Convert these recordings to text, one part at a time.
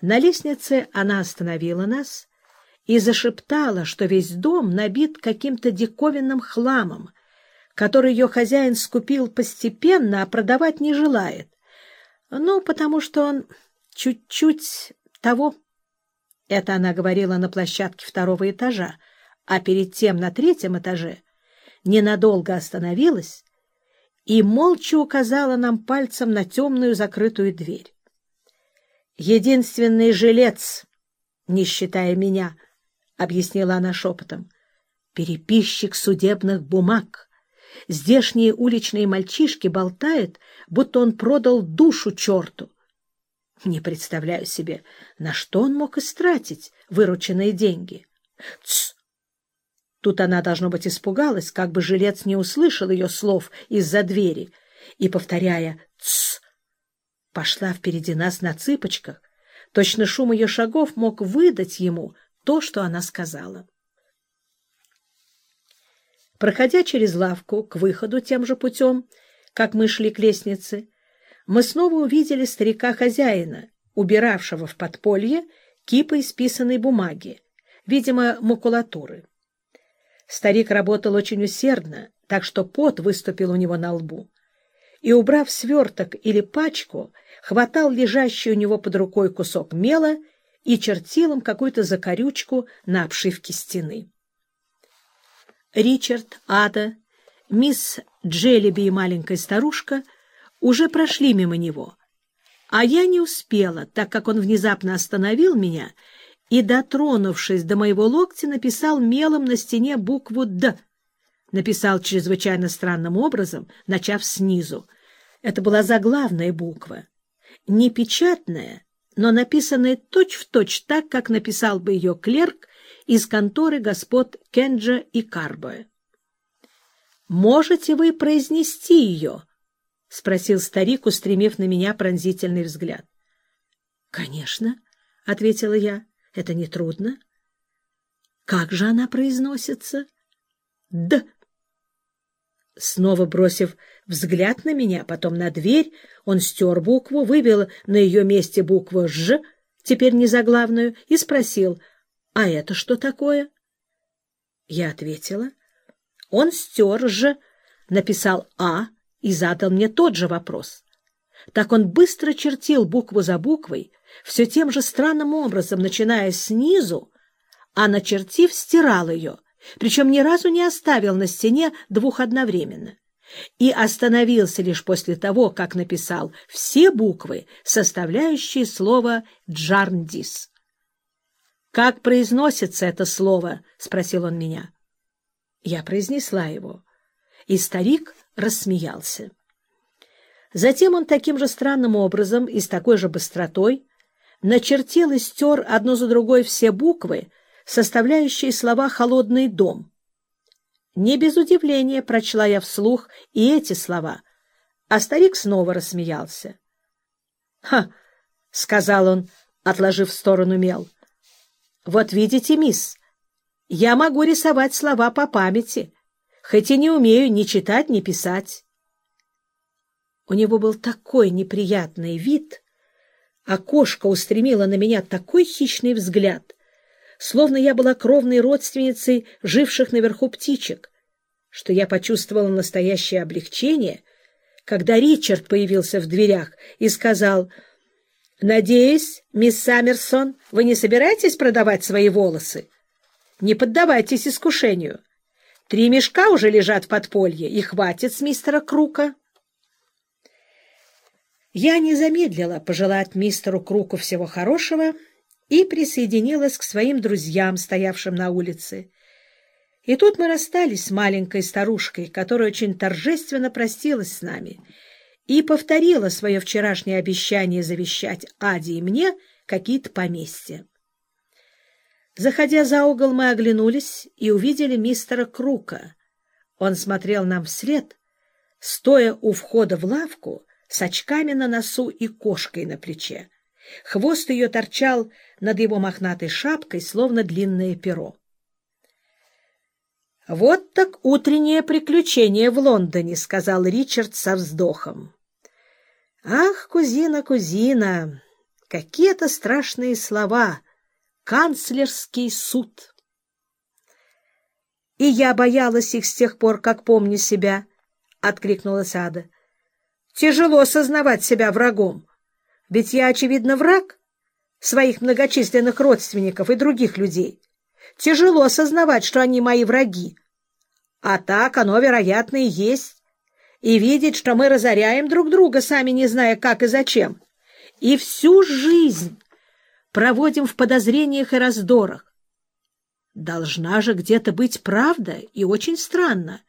На лестнице она остановила нас и зашептала, что весь дом набит каким-то диковинным хламом, который ее хозяин скупил постепенно, а продавать не желает. Ну, потому что он чуть-чуть того. Это она говорила на площадке второго этажа, а перед тем на третьем этаже ненадолго остановилась и молча указала нам пальцем на темную закрытую дверь. «Единственный жилец, не считая меня», — объяснила она шепотом, — «переписчик судебных бумаг. Здешние уличные мальчишки болтают, будто он продал душу черту. Не представляю себе, на что он мог истратить вырученные деньги. Тсс! Тут она, должно быть, испугалась, как бы жилец не услышал ее слов из-за двери, и, повторяя «тсс», пошла впереди нас на цыпочках. Точно шум ее шагов мог выдать ему то, что она сказала. Проходя через лавку к выходу тем же путем, как мы шли к лестнице, мы снова увидели старика-хозяина, убиравшего в подполье кипы исписанной бумаги, видимо, макулатуры. Старик работал очень усердно, так что пот выступил у него на лбу. И, убрав сверток или пачку, хватал лежащий у него под рукой кусок мела и чертил им какую-то закорючку на обшивке стены. Ричард, Ада, мисс Джеллиби и маленькая старушка уже прошли мимо него, а я не успела, так как он внезапно остановил меня и, дотронувшись до моего локтя, написал мелом на стене букву «Д». Написал чрезвычайно странным образом, начав снизу. Это была заглавная буква. Не печатная, но написанная точь-в-точь точь так, как написал бы ее клерк из конторы господ Кенджа и Карбоя. «Можете вы произнести ее?» — спросил старик, устремив на меня пронзительный взгляд. «Конечно», — ответила я. Это нетрудно. Как же она произносится? Д. Снова бросив взгляд на меня, потом на дверь, он стер букву, вывел на ее месте букву «Ж», теперь не заглавную, и спросил, «А это что такое?» Я ответила. Он стер «Ж», написал «А» и задал мне тот же вопрос. Так он быстро чертил букву за буквой, все тем же странным образом, начиная снизу, а начертив, стирал ее, причем ни разу не оставил на стене двух одновременно, и остановился лишь после того, как написал все буквы, составляющие слово «джарндис». «Как произносится это слово?» — спросил он меня. Я произнесла его, и старик рассмеялся. Затем он таким же странным образом и с такой же быстротой начертил и стер одну за другой все буквы, составляющие слова «холодный дом». Не без удивления прочла я вслух и эти слова, а старик снова рассмеялся. «Ха!» — сказал он, отложив в сторону мел. «Вот видите, мисс, я могу рисовать слова по памяти, хоть и не умею ни читать, ни писать». У него был такой неприятный вид — кошка устремила на меня такой хищный взгляд, словно я была кровной родственницей живших наверху птичек, что я почувствовала настоящее облегчение, когда Ричард появился в дверях и сказал, «Надеюсь, мисс Саммерсон, вы не собираетесь продавать свои волосы? Не поддавайтесь искушению. Три мешка уже лежат в подполье, и хватит с мистера Крука». Я не замедлила пожелать мистеру Круку всего хорошего и присоединилась к своим друзьям, стоявшим на улице. И тут мы расстались с маленькой старушкой, которая очень торжественно простилась с нами и повторила свое вчерашнее обещание завещать Аде и мне какие-то поместья. Заходя за угол, мы оглянулись и увидели мистера Крука. Он смотрел нам вслед, стоя у входа в лавку, с очками на носу и кошкой на плече. Хвост ее торчал над его мохнатой шапкой, словно длинное перо. «Вот так утреннее приключение в Лондоне», — сказал Ричард со вздохом. «Ах, кузина, кузина, какие-то страшные слова. Канцлерский суд. И я боялась их с тех пор, как помню себя, — откликнулась Ада. Тяжело осознавать себя врагом, ведь я, очевидно, враг своих многочисленных родственников и других людей. Тяжело осознавать, что они мои враги. А так оно, вероятно, и есть. И видеть, что мы разоряем друг друга, сами не зная, как и зачем. И всю жизнь проводим в подозрениях и раздорах. Должна же где-то быть правда, и очень странно,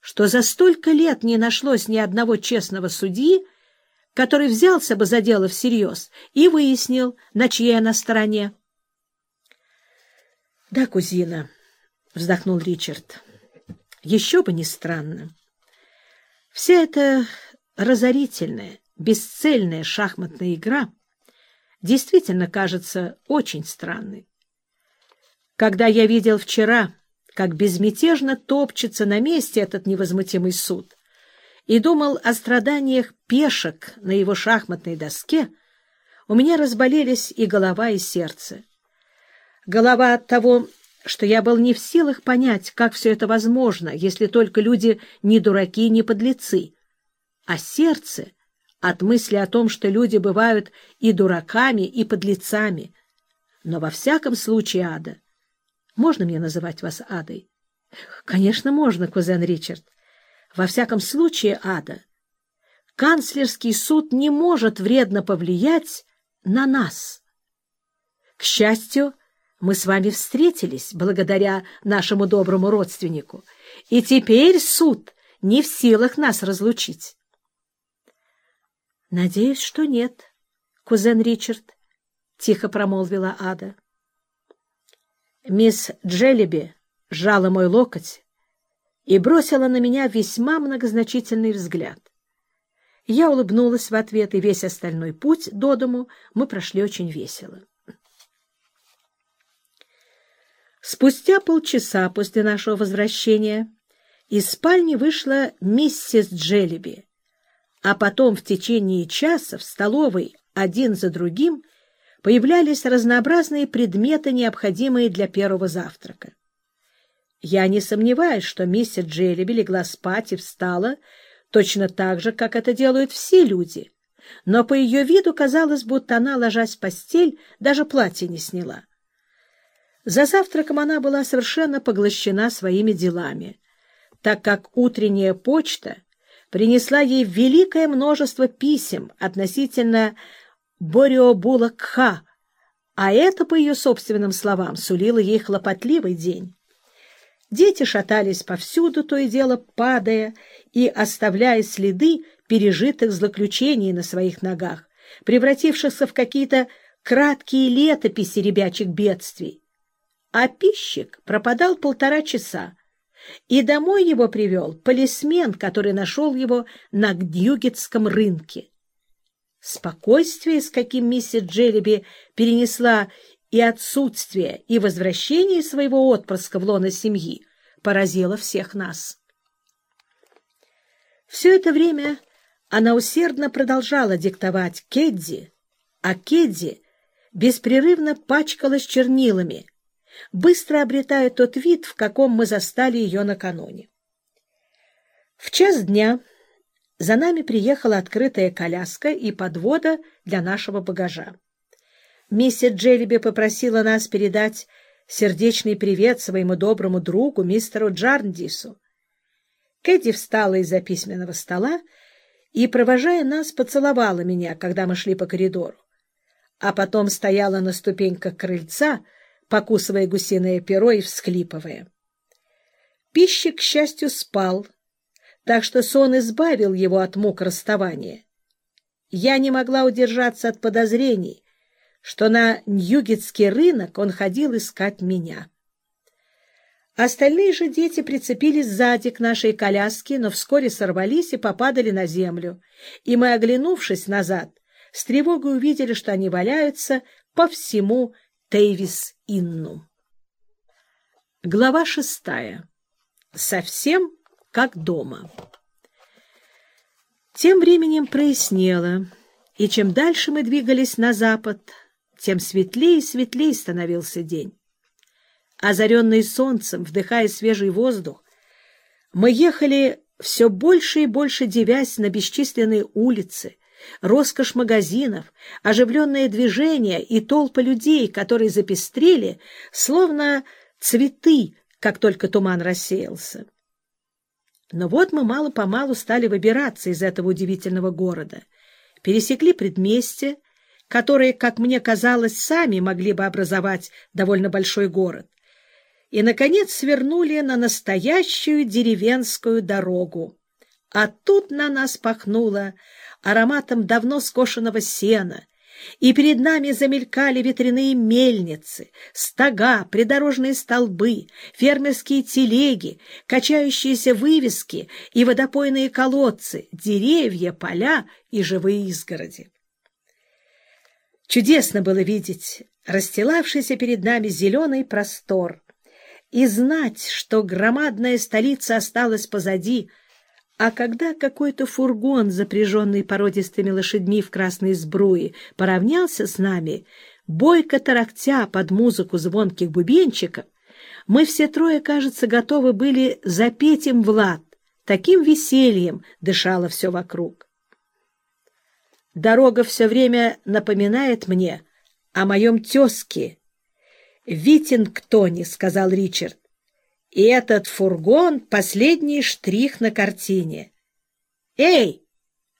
что за столько лет не нашлось ни одного честного судьи, который взялся бы за дело всерьез и выяснил, на чьей она стороне. — Да, кузина, — вздохнул Ричард, — еще бы не странно. Вся эта разорительная, бесцельная шахматная игра действительно кажется очень странной. Когда я видел вчера, как безмятежно топчется на месте этот невозмутимый суд, и думал о страданиях пешек на его шахматной доске, у меня разболелись и голова, и сердце. Голова от того, что я был не в силах понять, как все это возможно, если только люди не дураки не подлецы, а сердце от мысли о том, что люди бывают и дураками, и подлецами. Но во всяком случае, Ада, можно мне называть вас Адой? Конечно, можно, кузен Ричард. Во всяком случае, Ада, канцлерский суд не может вредно повлиять на нас. К счастью, мы с вами встретились благодаря нашему доброму родственнику, и теперь суд не в силах нас разлучить. — Надеюсь, что нет, кузен Ричард, — тихо промолвила Ада. Мисс Джеллиби сжала мой локоть и бросила на меня весьма многозначительный взгляд. Я улыбнулась в ответ, и весь остальной путь до дому мы прошли очень весело. Спустя полчаса после нашего возвращения из спальни вышла миссис Джеллиби, а потом в течение часа в столовой один за другим появлялись разнообразные предметы, необходимые для первого завтрака. Я не сомневаюсь, что миссис Джеллиби легла спать и встала точно так же, как это делают все люди, но по ее виду казалось, будто она, ложась в постель, даже платье не сняла. За завтраком она была совершенно поглощена своими делами, так как утренняя почта принесла ей великое множество писем относительно Бориобула-Кха, а это, по ее собственным словам, сулило ей хлопотливый день. Дети шатались повсюду, то и дело падая и оставляя следы пережитых злоключений на своих ногах, превратившихся в какие-то краткие летописи ребячих бедствий. А пищик пропадал полтора часа, и домой его привел полисмен, который нашел его на Гдюгетском рынке. Спокойствие, с каким миссис Джеллиби перенесла и отсутствие, и возвращение своего отпрыска в лоно семьи поразило всех нас. Все это время она усердно продолжала диктовать Кедди, а Кедди беспрерывно пачкалась чернилами, быстро обретая тот вид, в каком мы застали ее накануне. В час дня за нами приехала открытая коляска и подвода для нашего багажа. Миссис Джеллиби попросила нас передать сердечный привет своему доброму другу, мистеру Джарндису. Кэдди встала из-за письменного стола и, провожая нас, поцеловала меня, когда мы шли по коридору, а потом стояла на ступеньках крыльца, покусывая гусиное перо и всхлипывая. Пищик, к счастью, спал, так что сон избавил его от мук расставания. Я не могла удержаться от подозрений, что на Ньюгетский рынок он ходил искать меня. Остальные же дети прицепились сзади к нашей коляске, но вскоре сорвались и попадали на землю, и мы, оглянувшись назад, с тревогой увидели, что они валяются по всему Тейвис-Инну. Глава шестая. Совсем как дома. Тем временем прояснело, И чем дальше мы двигались на запад, тем светлее и светлее становился день. Озаренные солнцем, вдыхая свежий воздух, мы ехали все больше и больше девясь на бесчисленные улицы, роскошь магазинов, оживленное движение и толпы людей, которые запестрели, словно цветы, как только туман рассеялся. Но вот мы мало-помалу стали выбираться из этого удивительного города, пересекли предместье, которые, как мне казалось, сами могли бы образовать довольно большой город, и, наконец, свернули на настоящую деревенскую дорогу. А тут на нас пахнуло ароматом давно скошенного сена, и перед нами замелькали ветряные мельницы, стога, придорожные столбы, фермерские телеги, качающиеся вывески и водопойные колодцы, деревья, поля и живые изгороди. Чудесно было видеть расстилавшийся перед нами зеленый простор и знать, что громадная столица осталась позади, а когда какой-то фургон, запряженный породистыми лошадьми в красной сбруе, поравнялся с нами, бойко тарахтя под музыку звонких бубенчиков, мы все трое, кажется, готовы были запеть им Влад. Таким весельем дышало все вокруг. Дорога все время напоминает мне о моем тезке. «Витингтоне», — сказал Ричард. И этот фургон — последний штрих на картине. «Эй,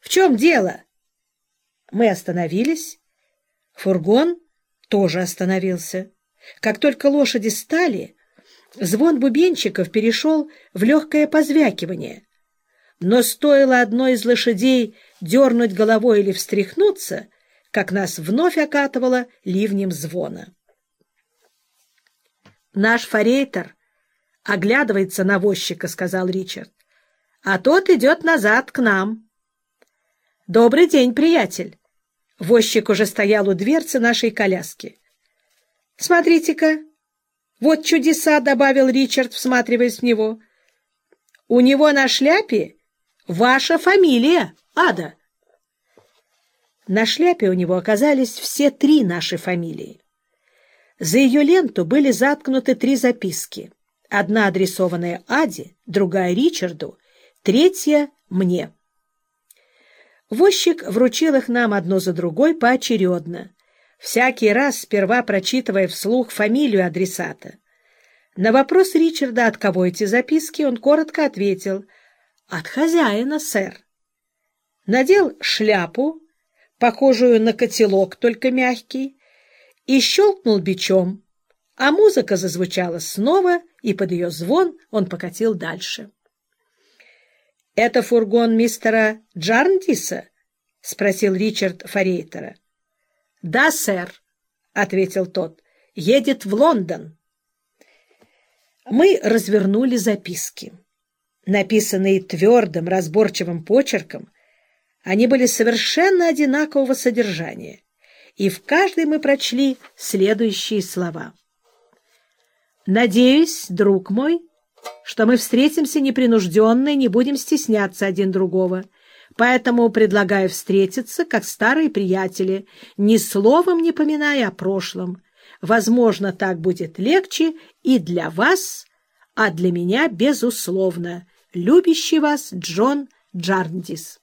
в чем дело?» Мы остановились. Фургон тоже остановился. Как только лошади стали, звон бубенчиков перешел в легкое позвякивание. Но стоило одной из лошадей дернуть головой или встряхнуться, как нас вновь окатывало ливнем звона. Наш форейтер — оглядывается на возчика, — сказал Ричард. — А тот идет назад к нам. — Добрый день, приятель. Возчик уже стоял у дверцы нашей коляски. — Смотрите-ка, вот чудеса, — добавил Ричард, всматриваясь в него. — У него на шляпе ваша фамилия, Ада. На шляпе у него оказались все три наши фамилии. За ее ленту были заткнуты три записки — Одна адресованная Аде, другая Ричарду, третья — мне. Возчик вручил их нам одно за другой поочередно, всякий раз сперва прочитывая вслух фамилию адресата. На вопрос Ричарда, от кого эти записки, он коротко ответил «От хозяина, сэр». Надел шляпу, похожую на котелок, только мягкий, и щелкнул бичом, а музыка зазвучала снова, и под ее звон он покатил дальше. — Это фургон мистера Джарндиса? — спросил Ричард Форейтера. — Да, сэр, — ответил тот. — Едет в Лондон. Мы развернули записки. Написанные твердым, разборчивым почерком, они были совершенно одинакового содержания, и в каждой мы прочли следующие слова — Надеюсь, друг мой, что мы встретимся непринужденно и не будем стесняться один другого. Поэтому предлагаю встретиться, как старые приятели, ни словом не поминая о прошлом. Возможно, так будет легче и для вас, а для меня, безусловно, любящий вас Джон Джарндис.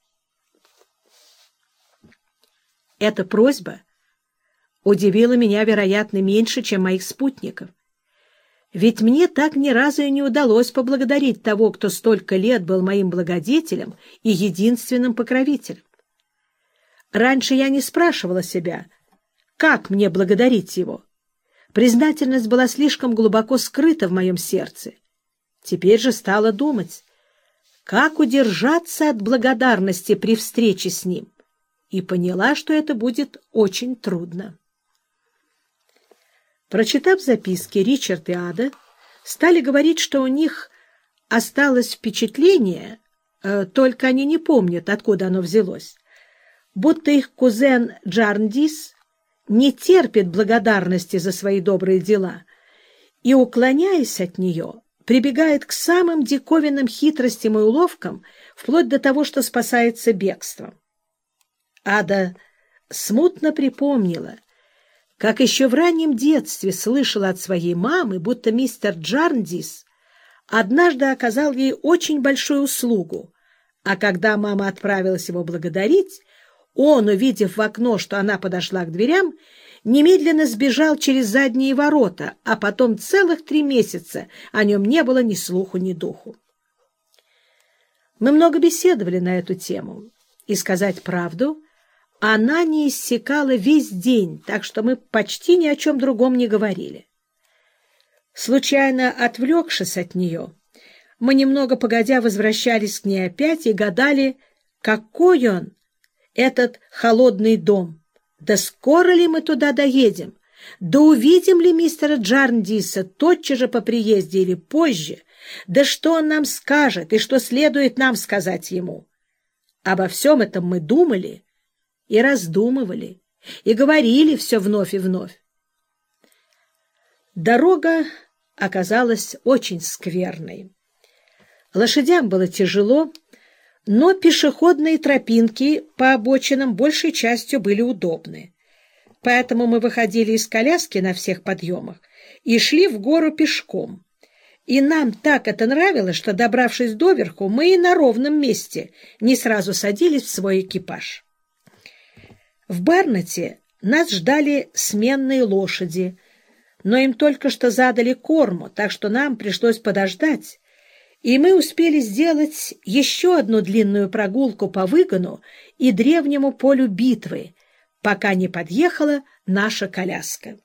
Эта просьба удивила меня, вероятно, меньше, чем моих спутников. Ведь мне так ни разу и не удалось поблагодарить того, кто столько лет был моим благодетелем и единственным покровителем. Раньше я не спрашивала себя, как мне благодарить его. Признательность была слишком глубоко скрыта в моем сердце. Теперь же стала думать, как удержаться от благодарности при встрече с ним, и поняла, что это будет очень трудно. Прочитав записки, Ричард и Ада стали говорить, что у них осталось впечатление, э, только они не помнят, откуда оно взялось, будто их кузен Джарндис не терпит благодарности за свои добрые дела и, уклоняясь от нее, прибегает к самым диковинным хитростям и уловкам, вплоть до того, что спасается бегством. Ада смутно припомнила, как еще в раннем детстве слышала от своей мамы, будто мистер Джарндис однажды оказал ей очень большую услугу, а когда мама отправилась его благодарить, он, увидев в окно, что она подошла к дверям, немедленно сбежал через задние ворота, а потом целых три месяца о нем не было ни слуху, ни духу. Мы много беседовали на эту тему, и, сказать правду, она не иссякала весь день, так что мы почти ни о чем другом не говорили. Случайно отвлекшись от нее, мы немного погодя возвращались к ней опять и гадали, какой он, этот холодный дом. Да скоро ли мы туда доедем? Да увидим ли мистера Джарндиса тотчас же по приезде или позже? Да что он нам скажет и что следует нам сказать ему? Обо всем этом мы думали и раздумывали, и говорили все вновь и вновь. Дорога оказалась очень скверной. Лошадям было тяжело, но пешеходные тропинки по обочинам большей частью были удобны. Поэтому мы выходили из коляски на всех подъемах и шли в гору пешком. И нам так это нравилось, что, добравшись доверху, мы и на ровном месте не сразу садились в свой экипаж. В Барнете нас ждали сменные лошади, но им только что задали корму, так что нам пришлось подождать, и мы успели сделать еще одну длинную прогулку по выгону и древнему полю битвы, пока не подъехала наша коляска.